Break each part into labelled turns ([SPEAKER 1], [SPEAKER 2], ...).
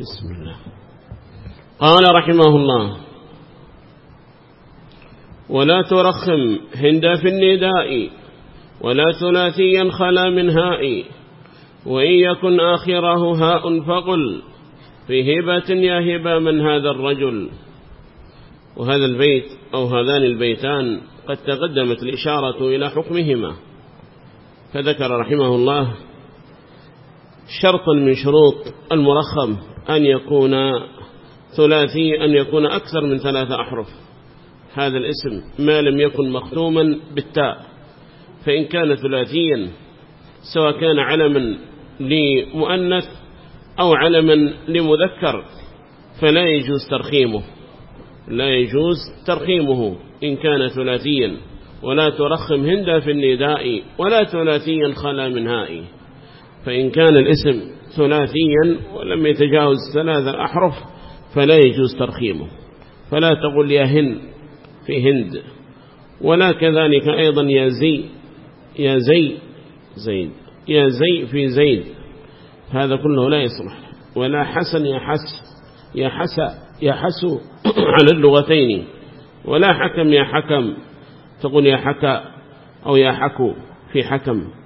[SPEAKER 1] بسم الله. قال رحمه الله ولا ترخم هند في النداء ولا ثلاثيا خلا من هاء وإن يكن آخره هاء فقل في هبة يا هبة من هذا الرجل. وهذا البيت أو هذان البيتان قد تقدمت الإشارة إلى حكمهما. فذكر رحمه الله شرطا من شروط المرخم أن يكون ثلاثي أن يكون أكثر من ثلاثة أحرف. هذا الاسم ما لم يكن مختوما بالتاء. فإن كان ثلاثيا سواء كان علما لمؤنث أو علما لمذكر فلا يجوز ترخيمه. لا يجوز ترخيمه إن كان ثلاثيا. ولا ترخم هند في النداء ولا ثلاثيا خلا من هائي. فإن كان الاسم ثلاثيا ولم يتجاوز ثلاثة أحرف فلا يجوز ترخيمه. فلا تقول يا هند في هند. ولا كذلك أيضا يا زي يا زي زيد يا زي في زيد. هذا كله لا يصلح. ولا حسن يا حس يا حس يا حسو على اللغتين. ولا حكم يا حكم. تقول يا حكى أو يا حكو في حكم.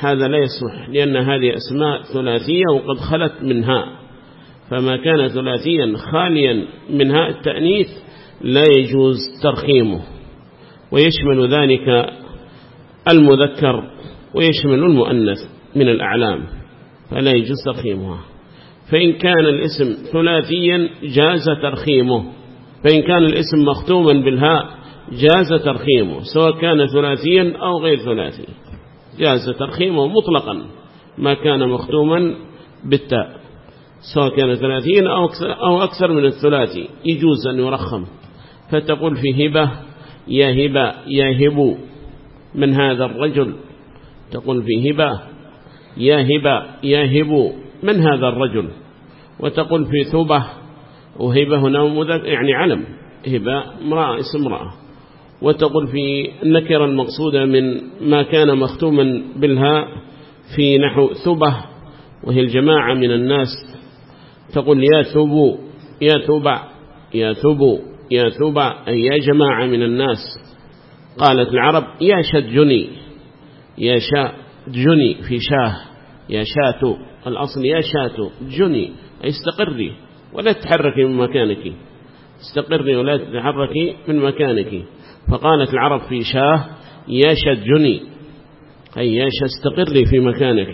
[SPEAKER 1] هذا لا يصلح لأن هذه أسماء ثلاثية وقد خلت منها. فما كان ثلاثيا خاليا من هاء التأنيث لا يجوز ترخيمه. ويشمل ذلك المذكر ويشمل المؤنث من الأعلام فلا يجوز ترخيمها. فإن كان الاسم ثلاثيا جاز ترخيمه. فإن كان الاسم مختوما بالهاء جاز ترخيمه سواء كان ثلاثيا أو غير ثلاثي. جاز ترخيمه مطلقا ما كان مختوما بالتاء. سواء كان ثلاثين أو أكثر, أو أكثر من الثلاثي يجوز أن يرخم. فتقول في هبة يا هبة يا هبو من هذا الرجل؟ تقول في هبة يا هبة يا هبو من هذا الرجل؟ وتقول في ثوبة وهبة هنا يعني علم هبة امرأة اسم امرأة. وتقول في النكرة المقصودة من ما كان مختوما بالهاء في نحو ثبة وهي الجماعة من الناس. تقول يا ثبو يا ثبع يا ثبو يا ثبع أي يا جماعة من الناس. قالت العرب يا شجني يا شاء جني في شاه يا شاتو. الأصل يا شاتو جني أي استقري ولا تتحركي من مكانك. استقري ولا تتحركي من مكانك. فقالت العرب في شاه يا شجني أي يا استقري في مكانك.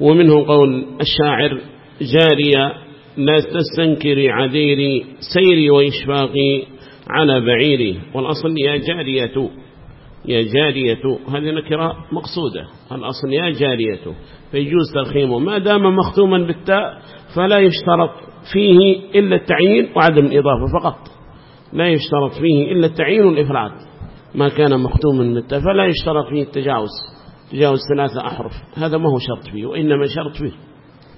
[SPEAKER 1] ومنه قول الشاعر جارية لا تستنكري عذيري سيري وإشفاقي على بعيري. والأصل يا جارية يا جارية هذه نكرة مقصودة. الأصل يا جارية فيجوز ترخيمه. ما دام مختوما بالتاء فلا يشترط فيه إلا التعيين وعدم الإضافة فقط. لا يشترط فيه إلا التعيين والإفراد. ما كان مختوما بالتاء فلا يشترط فيه التجاوز تجاوز ثلاثة أحرف. هذا ما هو شرط فيه وإنما شرط فيه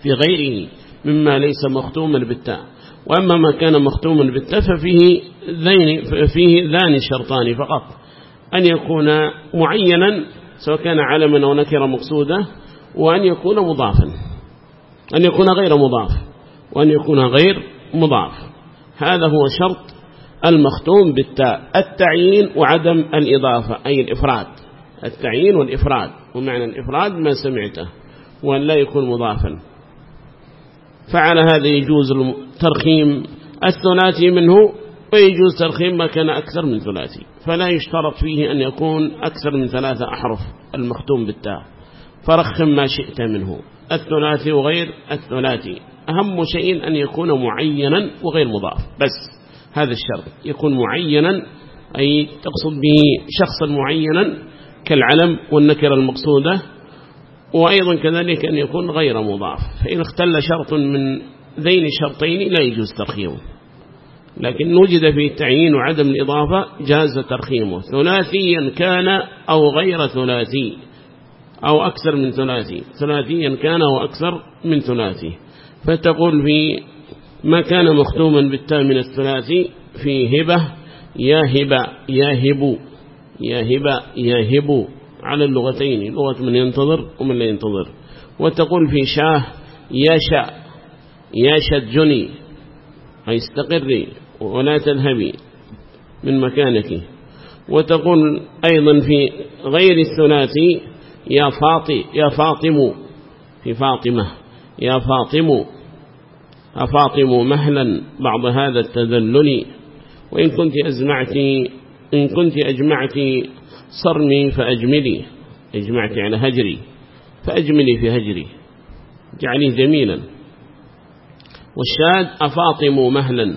[SPEAKER 1] في غيره مما ليس مختوما بالتاء. وأما ما كان مختوما بالتاء ففيه ذين فيه ذان شرطان فقط. أن يكون معينا سواء كان علما أو نكرة مقصودة وأن يكون مضافا. أن يكون غير مضاف وأن يكون غير مضاف. هذا هو شرط المختوم بالتاء التعيين وعدم الإضافة أي الإفراد. التعيين والإفراد ومعنى الإفراد ما سمعته وأن لا يكون مضافا. فعلى هذا يجوز ترخيم الثلاثي منه ويجوز ترخيم ما كان أكثر من ثلاثي. فلا يشترط فيه أن يكون أكثر من ثلاثة أحرف المختوم بالتاء. فرخم ما شئت منه. الثلاثي وغير الثلاثي. أهم شيء أن يكون معينا وغير مضاف بس. هذا الشرط. يكون معينا أي تقصد به شخصا معينا كالعلم والنكرة المقصودة وأيضا كذلك أن يكون غير مضاف. فإن اختل شرط من ذين الشرطين لا يجوز ترخيمه. لكن وجد فيه التعيين وعدم الإضافة جاز ترخيمه. ثلاثيا كان أو غير ثلاثي أو أكثر من ثلاثي. ثلاثيا كان أو أكثر من ثلاثي. فتقول في ما كان مختوما بالتاء من الثلاثي في هبة يا هبة يا هبو يا هبة يا هبو على اللغتين لغة من ينتظر ومن لا ينتظر. وتقول في شاه يا شاء يا شجني أي استقري ولا تذهبي من مكانك. وتقول أيضا في غير الثلاثي يا فاطي يا فاطم في فاطمة يا فاطم أفاطم مهلا بعض هذا التذلل. وإن كنت أزمعت إن كنت أجمعت صرمي فأجملي. أجمعت على هجري فأجملي في هجري. جعليه جميلا. والشاد أفاطم مهلا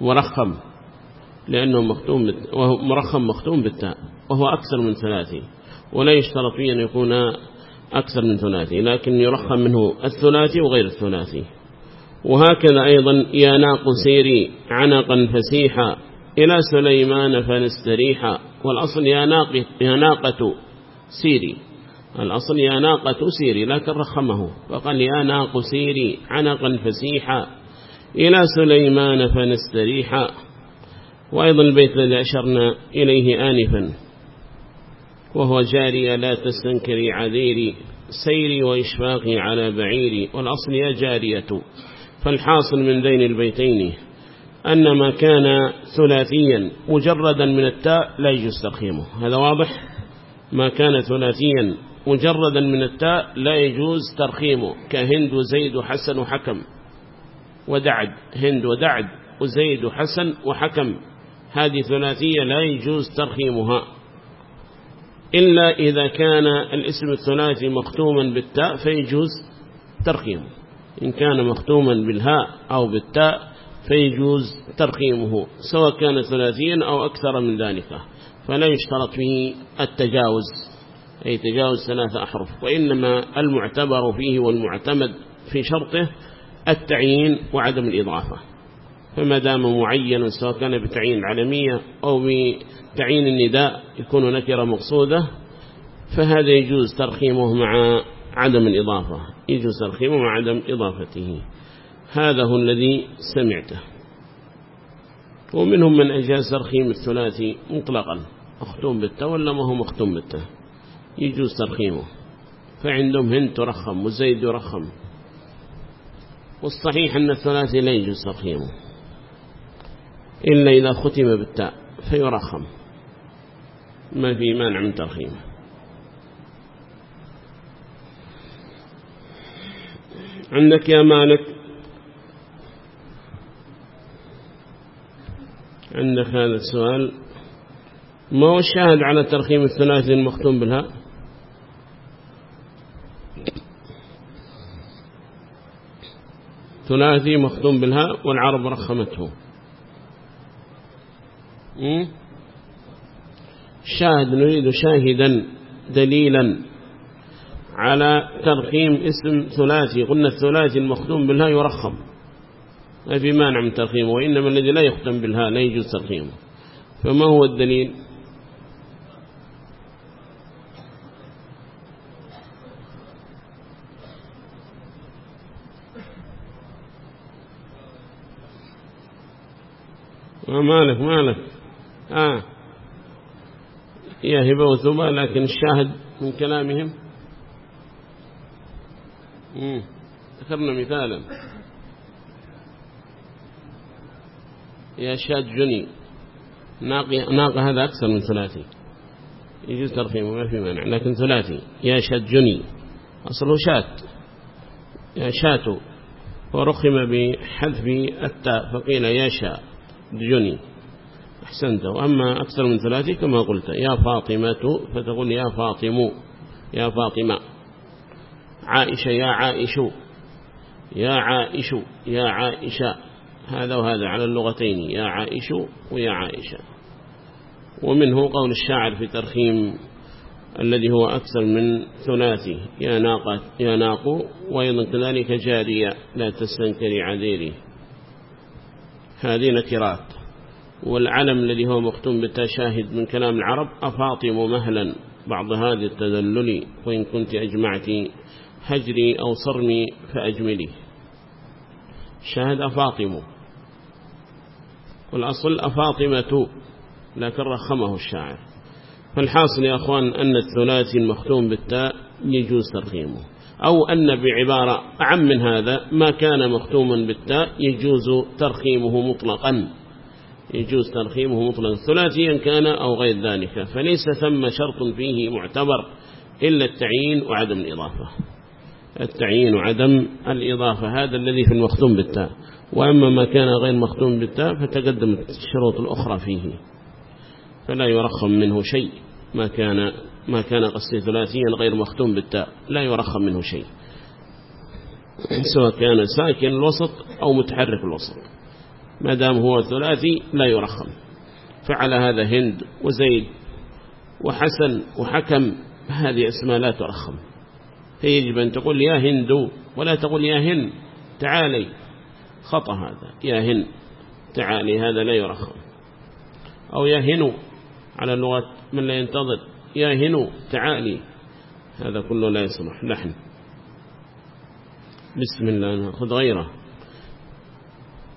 [SPEAKER 1] مرخم لأنه مختوم وهو مرخم مختوم بالتاء وهو أكثر من ثلاثي. ولا يشترط فيه أن يكون أكثر من ثلاثي لكن يرخم منه الثلاثي وغير الثلاثي. وهكذا أيضا يا ناق سيري عنقا فسيحا إلى سليمان فنستريحا والأصل يا, ناقة, يا ناقة سيري. الأصل يا ناقة سيري لكن رخمه. فقال يا ناق سيري عنقا فسيحا إلى سليمان فنستريحا وأيضا البيت الذي أشرنا إليه آنفا وهو جاري لا تستنكري عذيري سيري وإشفاقي على بعيري. والأصل يا جارية. فالحاصل من ذين البيتين أن ما كان ثلاثيا مجردا من التاء لا يجوز ترخيمه هذا واضح؟ ما كان ثلاثيا مجردا من التاء لا يجوز ترخيمه. كهند وزيد وحسن وحكم. ودعد هند ودعد وزيد وحسن وحكم. هذه ثلاثية لا يجوز ترخيمها. إلا إذا كان الاسم الثلاثي مختوما بالتاء فيجوز ترخيمه. إن كان مختوما بالهاء أو بالتاء فيجوز ترخيمه سواء كان ثلاثيا أو أكثر من ذلك فلا يشترط فيه التجاوز أي تجاوز ثلاثة أحرف وإنما المعتبر فيه والمعتمد في شرطه التعيين وعدم الإضافة. فما دام معين سواء كان بتعيين العالمية أو بتعيين النداء يكون نكرة مقصودة فهذا يجوز ترخيمه مع عدم الإضافة يجوز ترخيمه مع عدم إضافته. هذا هو الذي سمعته. ومنهم من أجاز ترخيم الثلاثي مطلقا مختوم بالتا ولا ما هو مختوم بالتا يجوز ترخيمه. فعندهم هند ترخم وزيد يرخم. والصحيح أن الثلاثي لا يجوز ترخيمه. إلا إذا ختم بالتاء فيرخم. ما في مانع من ترخيمه. عندك يا مالك؟ عندك هذا السؤال. ما هو الشاهد على ترخيم الثلاثي المختوم بالهاء ثلاثي مختوم بالهاء والعرب رخمته. الشاهد نريد شاهدا دليلا. على ترخيم اسم ثلاثي. قلنا الثلاثي المختوم بالهاء يرخم. ما في مانع من ترخيمه وإنما الذي لا يختم بالهاء لا يجوز ترخيمه. فما هو الدليل؟ مالك مالك. آه. يا هبة وثبة لكن الشاهد من كلامهم ذكرنا مثالا. يا شاد جني ناقة, هذا أكثر من ثلاثي. يجوز ترخيمه ما في مانع لكن ثلاثي. يا شاد جني أصله شات يا شاتو ورخم بحذف التاء فقيل يا شاء جني. أحسنت. وأما أكثر من ثلاثي كما قلت يا فاطمة فتقول يا فاطم يا فاطمة. عائشة يا عائش يا عائش يا عائشة. هذا وهذا على اللغتين يا عائش ويا عائشة. ومنه قول الشاعر في ترخيم الذي هو أكثر من ثلاثي. يا ناقة يا ناق وأيضا كذلك جارية لا تستنكري عذيري هذه نكرات. والعلم الذي هو مختوم بالتشاهد من كلام العرب أفاطم مهلا بعض هذه التذلل وإن كنت أجمعت هجري أو صرمي فأجملي. شاهد أفاطم والأصل أفاطمة لكن رخمه الشاعر. فالحاصل يا أخوان أن الثلاثي المختوم بالتاء يجوز ترخيمه أو أن بعبارة أعم من هذا ما كان مختوما بالتاء يجوز ترخيمه مطلقا. يجوز ترخيمه مطلقا. ثلاثيا كان أو غير ذلك. فليس ثم شرط فيه معتبر إلا التعيين وعدم الإضافة. التعيين وعدم الإضافة. هذا الذي في المختوم بالتاء. وأما ما كان غير مختوم بالتاء فتقدمت الشروط الأخرى فيه. فلا يرخم منه شيء. ما كان ما كان قصدي ثلاثيا غير مختوم بالتاء. لا يرخم منه شيء. سواء كان ساكن الوسط أو متحرك الوسط. ما دام هو ثلاثي لا يرخم. فعلى هذا هند وزيد وحسن وحكم. هذه اسماء لا ترخم. فيجب أن تقول يا هند ولا تقول يا هند تعالي. خطأ هذا. يا هند تعالي هذا لا يرخم أو يا هنو على اللغة من لا ينتظر. يا هنو تعالي. هذا كله لا يصلح نحن. بسم الله. نأخذ غيره.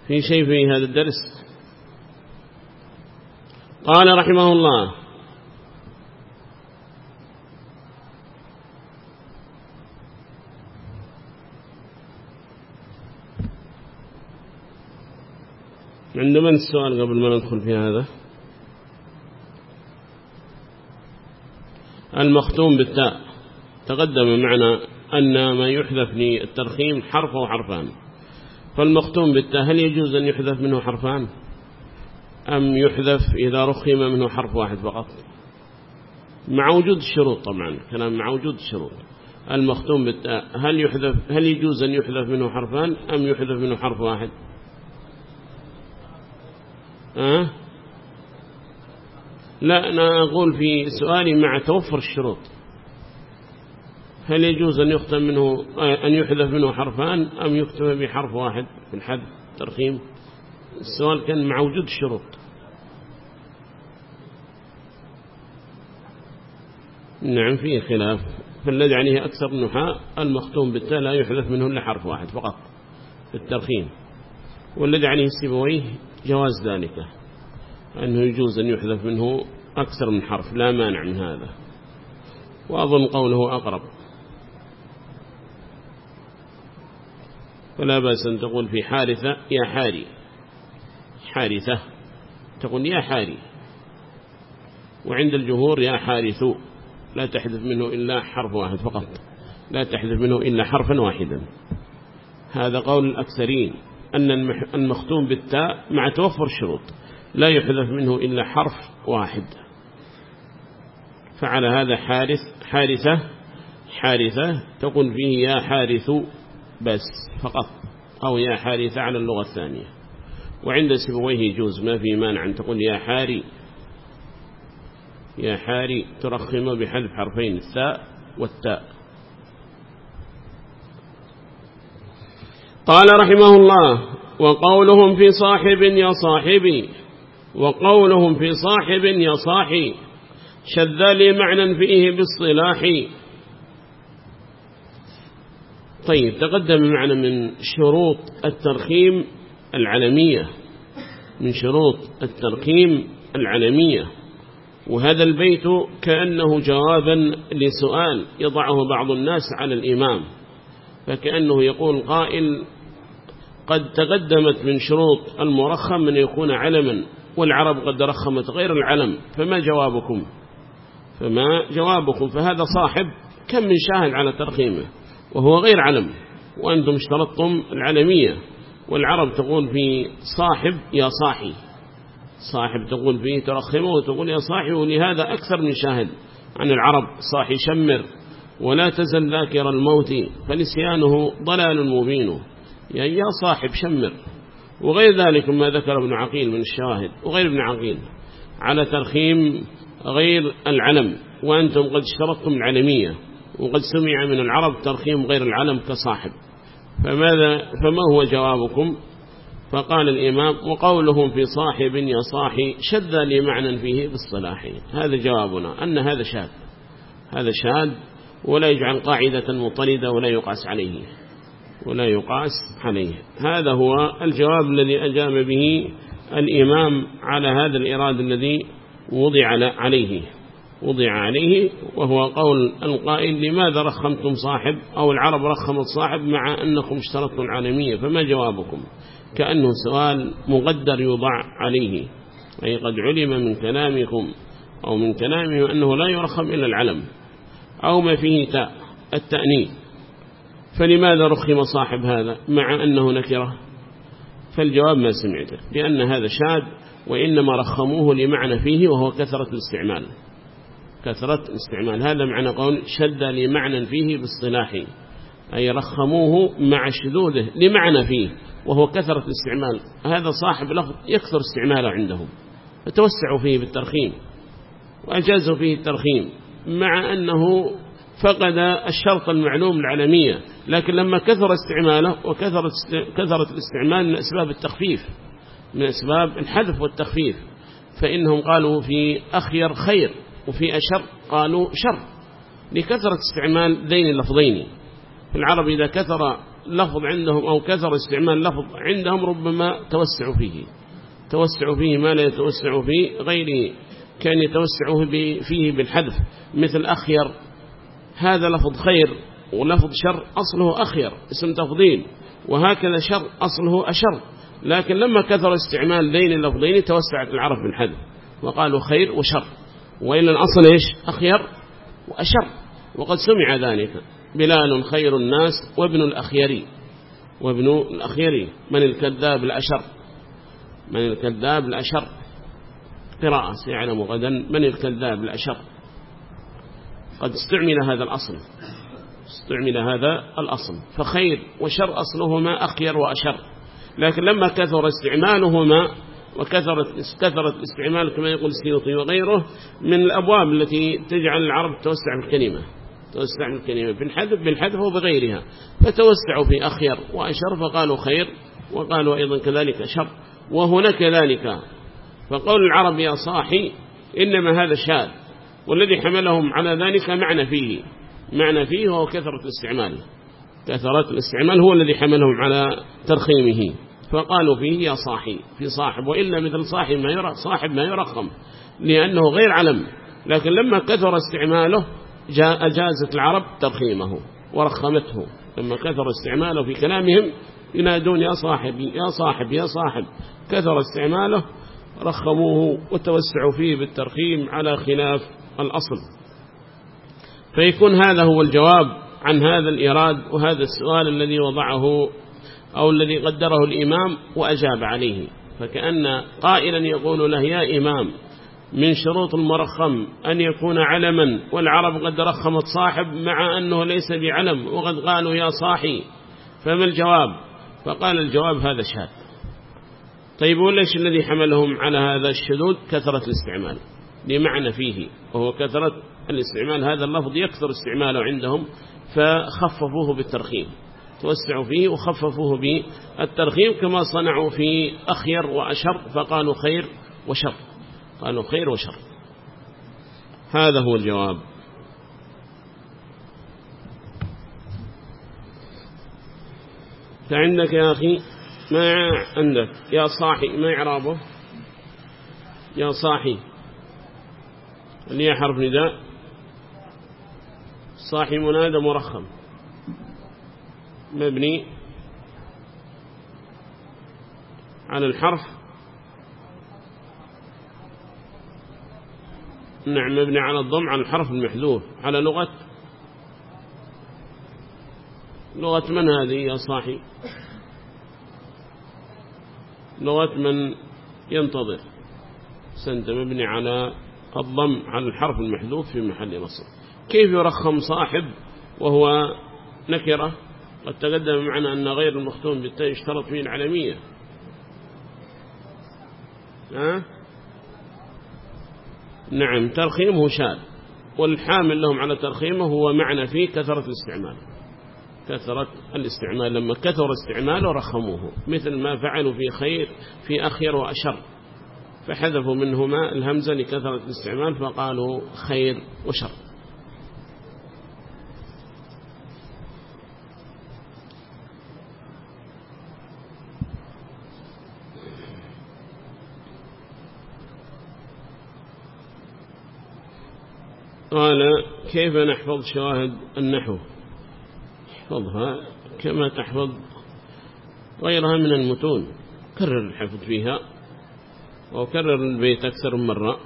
[SPEAKER 1] في شيء في هذا الدرس؟ قال رحمه الله عند من السؤال قبل ما ندخل في هذا. المختوم بالتاء. تقدم معنا أن ما يحذف للترخيم حرف أو حرفان. فالمختوم بالتاء هل يجوز أن يحذف منه حرفان؟ أم يحذف إذا رخم منه حرف واحد فقط؟ مع وجود الشروط طبعا كلام مع وجود الشروط. المختوم بالتاء هل يحذف هل يجوز أن يحذف منه حرفان أم يحذف منه حرف واحد؟ لا أنا أقول في سؤالي مع توفر الشروط. هل يجوز أن يختم منه أن يحذف منه حرفان أم يكتب بحرف واحد في الحد ترخيم السؤال كان مع وجود الشروط. نعم فيه خلاف. فالذي عليه أكثر النحاء المختوم بالتاء لا يحذف منه إلا حرف واحد فقط في الترخيم. والذي عليه السبويه جواز ذلك أنه يجوز أن يحذف منه أكثر من حرف لا مانع من هذا. وأظن قوله أقرب. فلا بأس أن تقول في حارثة يا حاري. حارثة. تقول يا حاري. وعند الجهور يا حارث. لا تحذف منه إلا حرف واحد فقط. لا تحذف منه إلا حرفا واحدا. هذا قول الأكثرين. أن المختوم بالتاء مع توفر الشروط لا يحذف منه إلا حرف واحد. فعلى هذا حارث حارثة حارثة تقول فيه يا حارث بس فقط أو يا حارثة على اللغة الثانية. وعند سبويه يجوز ما في مانع أن تقول يا حاري. يا حاري ترخم بحذف حرفين الثاء والتاء. قال رحمه الله وقولهم في صاحب يا صاحبي وقولهم في صاحب يا صاحي شذ لي معنى فيه بالصلاح طيب تقدم معنا من شروط الترخيم العلمية من شروط الترخيم العلمية وهذا البيت كأنه جوابا لسؤال يضعه بعض الناس على الإمام فكأنه يقول قائل قد تقدمت من شروط المرخم من يكون علما والعرب قد رخمت غير العلم فما جوابكم؟ فما جوابكم؟ فهذا صاحب كم من شاهد على ترخيمه وهو غير علم وأنتم اشترطتم العلمية. والعرب تقول في صاحب يا صاحي صاحب تقول فيه ترخمه وتقول يا صاحي ولهذا أكثر من شاهد عن العرب صاحي شمر ولا تزل ذاكر الموت فنسيانه ضلال مبين. يعني يا صاحب شمر. وغير ذلك ما ذكر ابن عقيل من الشواهد وغير ابن عقيل. على ترخيم غير العلم وأنتم قد اشترطتم العلمية وقد سمع من العرب ترخيم غير العلم كصاحب. فماذا فما هو جوابكم؟ فقال الإمام وقولهم في صاحب يا صاحي شذ لي معنى فيه بالصلاح هذا جوابنا أن هذا شاذ. هذا شاذ ولا يجعل قاعدة مطردة ولا يقاس عليه. ولا يقاس عليه. هذا هو الجواب الذي أجاب به الإمام على هذا الإراد الذي وضع عليه. وضع عليه وهو قول القائل لماذا رخمتم صاحب؟ أو العرب رخمت صاحب مع أنكم اشترطوا العالمية؟ فما جوابكم؟ كأنه سؤال مقدر يوضع عليه. أي قد علم من كلامكم أو من كلامه أنه لا يرخم إلا العلم أو ما فيه تاء التأنيث. فلماذا رخم صاحب هذا مع أنه نكره؟ فالجواب ما سمعته لأن هذا شاد وإنما رخموه لمعنى فيه وهو كثرة الاستعمال. كثرة الاستعمال هذا معنى قول شد لمعنى فيه باصطلاحي أي رخموه مع شذوذه لمعنى فيه وهو كثرة الاستعمال. هذا صاحب لفظ يكثر استعماله عندهم فتوسعوا فيه بالترخيم وأجازوا فيه الترخيم مع أنه فقد الشرط المعلوم العالمية. لكن لما كثر استعماله وكثرت كثرت الاستعمال من أسباب التخفيف من أسباب الحذف والتخفيف فإنهم قالوا في أخير خير وفي أشر قالوا شر. لكثرة استعمال ذين اللفظين في العرب إذا كثر لفظ عندهم أو كثر استعمال لفظ عندهم ربما توسعوا فيه. توسعوا فيه ما لا يتوسع في غيره كان يتوسعوا فيه بالحذف. مثل أخير هذا لفظ خير ولفظ شر أصله أخير اسم تفضيل. وهكذا شر أصله أشر. لكن لما كثر استعمال ذين اللفظين توسعت العرب بالحذف. وقالوا خير وشر. وإلا الأصل إيش؟ أخير وأشر. وقد سمع ذلك. بلال خير الناس وابن الأخيري وابن الأخيري من الكذاب الأشر. من الكذاب الأشر. قراءة سيعلم غدا. من الكذاب الأشر. قد استعمل هذا الأصل. استعمل هذا الأصل. فخير وشر أصلهما أخير وأشر. لكن لما كثر استعمالهما وكثرت كثرت الاستعمال كما يقول السيوطي وغيره من الأبواب التي تجعل العرب توسع الكلمة. توسع الكلمة. بالحذف بالحذف وبغيرها. فتوسعوا في أخير وأشر فقالوا خير وقالوا أيضا كذلك شر. وهنا كذلك. فقول العرب يا صاحي إنما هذا شاذ. والذي حملهم على ذلك معنى فيه. معنى فيه هو كثرة الاستعمال. كثرة الاستعمال هو الذي حملهم على ترخيمه. فقالوا فيه يا صاحي في صاحب وإلا مثل صاحب ما يرى صاحب ما يرخم لأنه غير علم. لكن لما كثر استعماله جاء أجازت العرب ترخيمه ورخمته. لما كثر استعماله في كلامهم ينادون يا صاحب يا صاحب يا صاحب. كثر استعماله رخموه وتوسعوا فيه بالترخيم على خلاف الأصل. فيكون هذا هو الجواب عن هذا الإراد وهذا السؤال الذي وضعه أو الذي قدره الإمام وأجاب عليه. فكأن قائلا يقول له يا إمام من شروط المرخم أن يكون علما والعرب قد رخمت صاحب مع أنه ليس بعلم وقد قالوا يا صاحي. فما الجواب؟ فقال الجواب هذا شاذ. طيب وليش الذي حملهم على هذا الشذوذ؟ كثرة الاستعمال. لمعنى فيه وهو كثرة الاستعمال. هذا اللفظ يكثر استعماله عندهم فخففوه بالترخيم. توسعوا فيه وخففوه بالترخيم كما صنعوا في أخير وأشر فقالوا خير وشر. قالوا خير وشر. هذا هو الجواب. فعندك يا أخي ما عندك؟ يا صاحي ما إعرابه؟ يا صاحي. اللي هي حرف نداء. صاحي منادى مرخم. مبني على الحرف. نعم مبني على الضم على الحرف المحذوف. على لغة. لغة من هذه يا صاحي؟ لغة من ينتظر. سنت مبني على الضم على الحرف المحذوف في محل نصب. كيف يرخم صاحب وهو نكرة؟ قد تقدم معنا أن غير المختوم بالتاء اشترط فيه العلمية؟ نعم ترخيمه شاذ. والحامل لهم على ترخيمه هو معنى فيه كثرة الاستعمال. كثرة الاستعمال لما كثر استعماله رخموه مثل ما فعلوا في خير في أخير وأشر. فحذفوا منهما الهمزة لكثرة الاستعمال فقالوا خير وشر. قال كيف نحفظ شواهد النحو؟ احفظها كما تحفظ غيرها من المتون. كرر الحفظ فيها. وكرر البيت أكثر من مرة.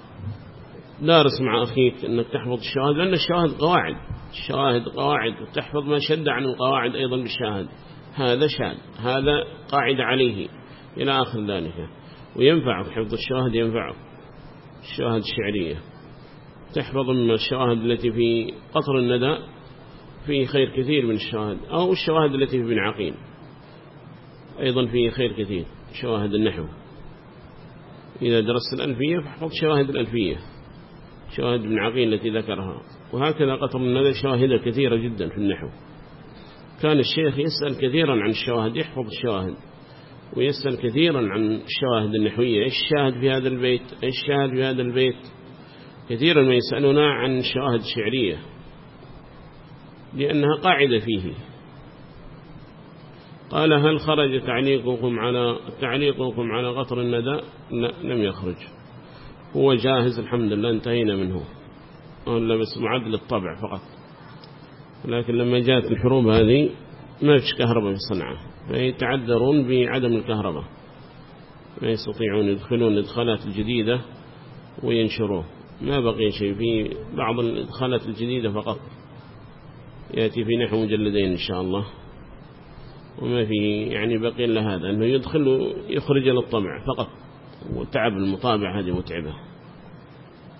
[SPEAKER 1] دارس مع أخيك أنك تحفظ الشواهد لأن الشواهد قواعد الشواهد قواعد وتحفظ ما شد عن القواعد أيضا بالشاهد. هذا شاهد هذا قاعد عليه إلى آخر ذلك. وينفعك حفظ الشواهد ينفعك الشواهد الشعرية. تحفظ من الشواهد التي في قطر الندى في خير كثير من الشواهد أو الشواهد التي في بن عقيل. أيضا فيه خير كثير شواهد النحو. إذا درست الألفية فاحفظ شواهد الألفية شواهد ابن عقيل التي ذكرها. وهكذا قطر النذر شواهد كثيرة جدا في النحو. كان الشيخ يسأل كثيرا عن الشواهد يحفظ الشواهد ويسأل كثيرا عن الشواهد النحوية. إيش الشاهد في هذا البيت؟ إيش الشاهد في هذا البيت؟ كثيرا ما يسألنا عن الشواهد الشعرية لأنها قاعدة فيه. قال هل خرج تعليقكم على تعليقكم على قطر الندى لا لم يخرج. هو جاهز الحمد لله انتهينا منه. ولا بس معدل الطبع فقط. لكن لما جاءت الحروب هذه ما فيش كهرباء في صنعاء فيتعذرون بعدم الكهرباء. ما يستطيعون يدخلون الإدخالات الجديدة وينشروه. ما بقي شيء في بعض الإدخالات الجديدة فقط. يأتي في نحو مجلدين إن شاء الله. وما في يعني بقي إلا هذا أنه يدخل يخرج للطبع فقط. وتعب المطابع هذه متعبة.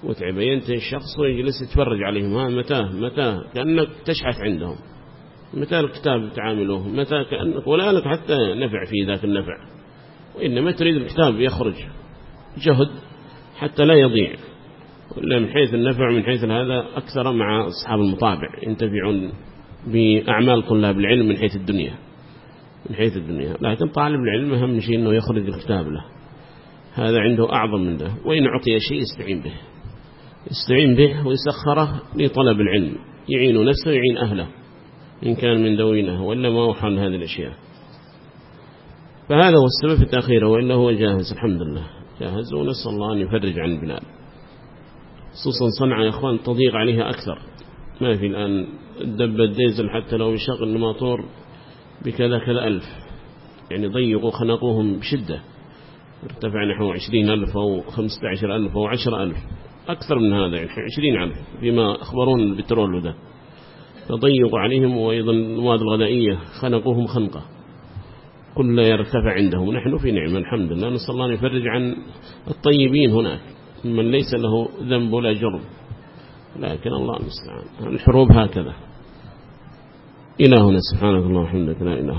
[SPEAKER 1] متعبة. ينتهي الشخص ويجلس يتفرج عليهم. ها متى؟ متى؟ كأنك تشحث عندهم. متى الكتاب تعاملوه؟ متى كأنك؟ ولا لك حتى نفع في ذاك النفع. وإنما تريد الكتاب يخرج. جهد حتى لا يضيع. ولا من حيث النفع من حيث هذا أكثر مع أصحاب المطابع ينتفعون بأعمال طلاب العلم من حيث الدنيا. من حيث الدنيا. لكن طالب العلم أهم شيء أنه يخرج الكتاب له. هذا عنده أعظم من ذا وإن أعطي شيء يستعين به. يستعين به ويسخره لطلب العلم. يعين نفسه ويعين أهله. إن كان من ذوينه ولا ما هو حال هذه الأشياء. فهذا هو السبب في التأخير. وإلا هو جاهز. الحمد لله. جاهز. ونسأل الله أن يفرج عن البلاد. خصوصا صنعة يا أخوان تضيق عليها أكثر. ما في الآن. الدب الديزل حتى لو يشغل الماطور. بكذا كذا ألف. يعني ضيقوا خنقوهم بشدة. ارتفع نحو عشرين ألف أو خمسة عشر ألف أو عشر ألف. أكثر من هذا يعني عشرين ألف بما أخبرون البترول ده. فضيقوا عليهم وأيضا المواد الغذائية خنقوهم خنقة. كل يرتفع عندهم. نحن في نعمة الحمد لله. نسأل الله أن يفرج عن الطيبين هناك. من ليس له ذنب ولا جرم. لكن الله المستعان. الحروب هكذا. إلهنا سبحانه الله وحمدك لا إله